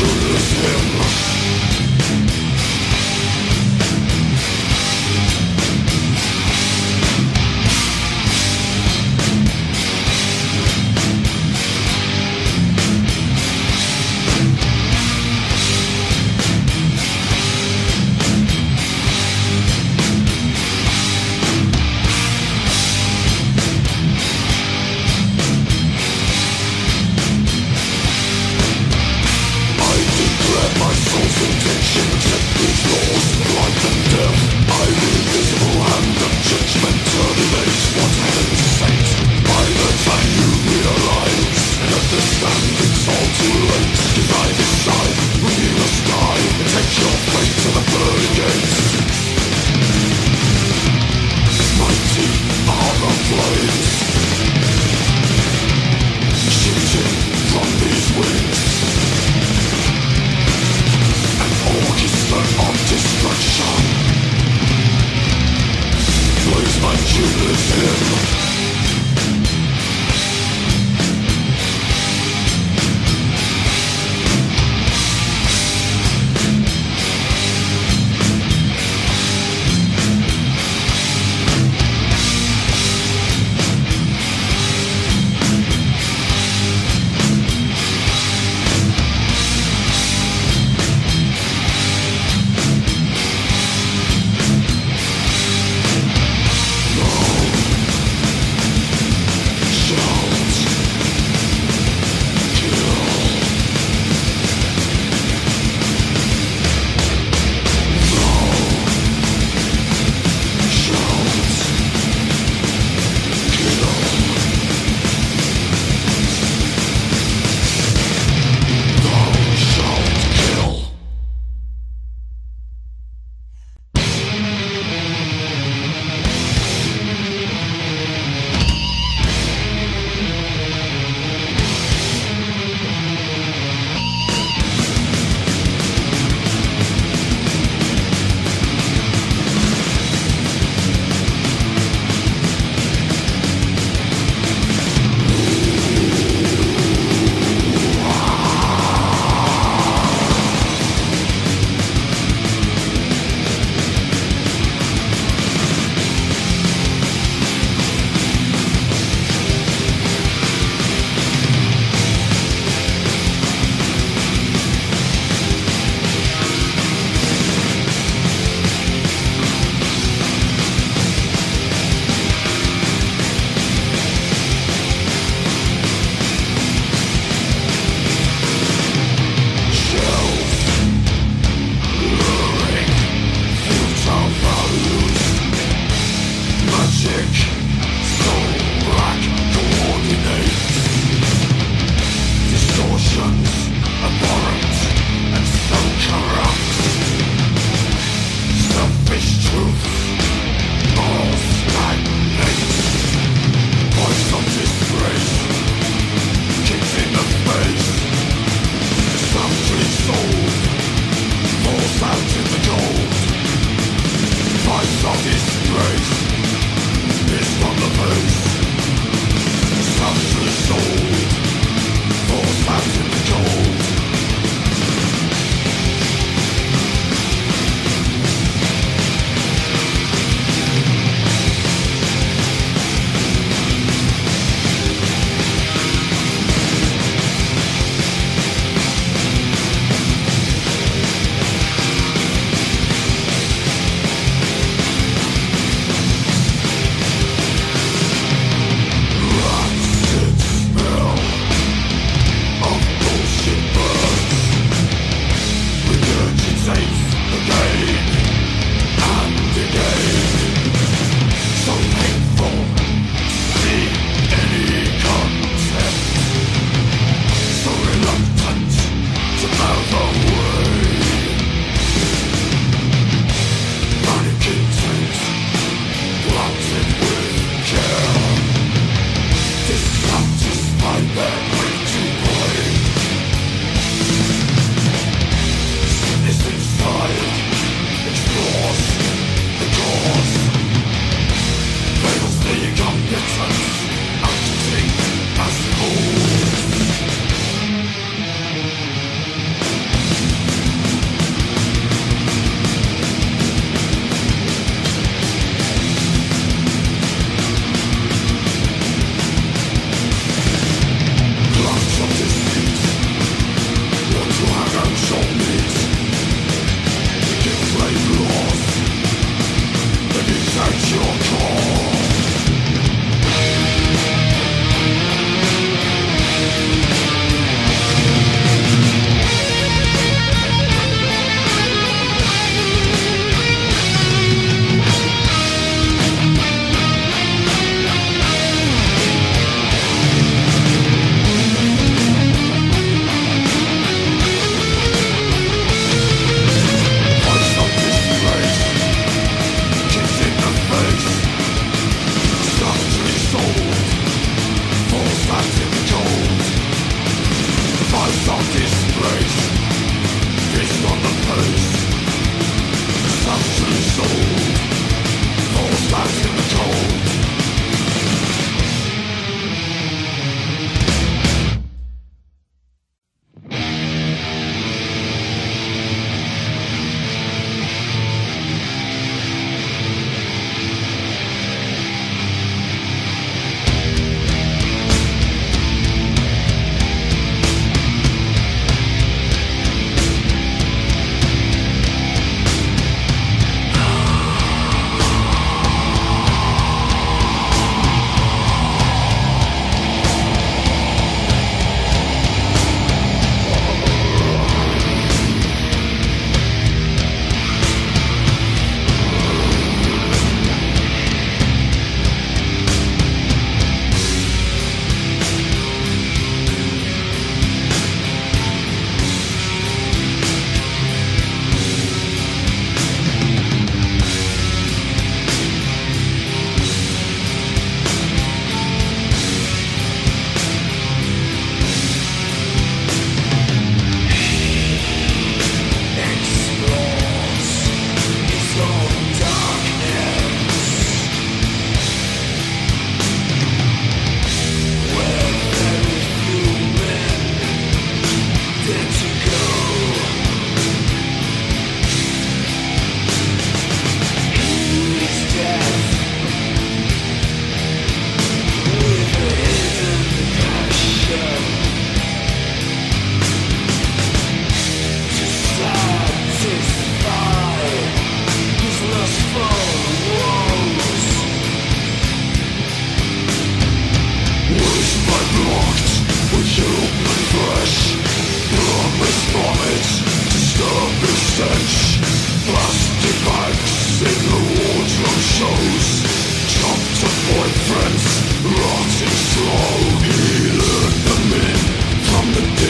Shoot the swim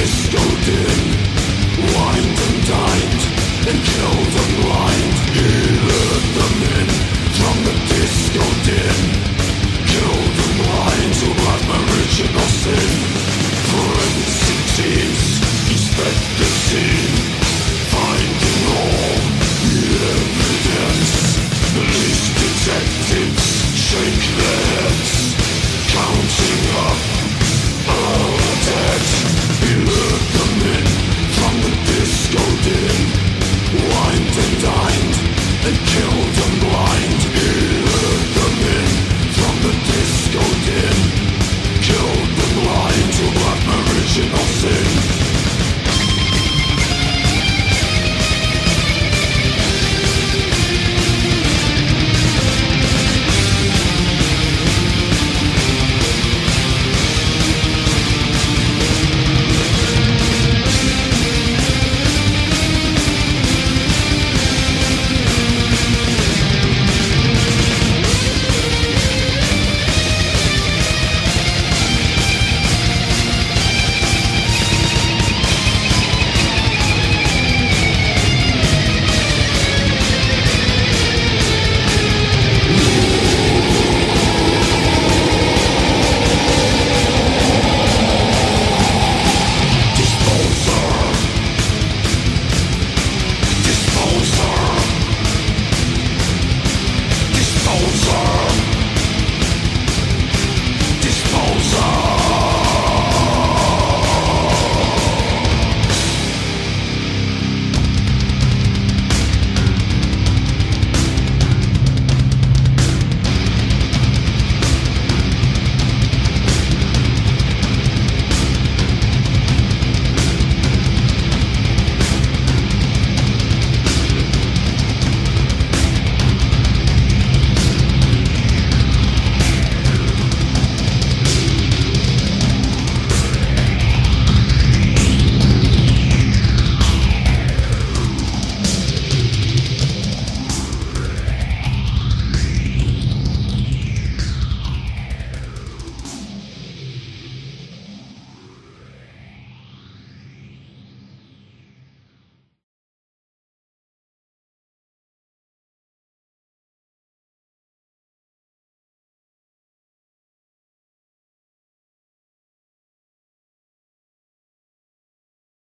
From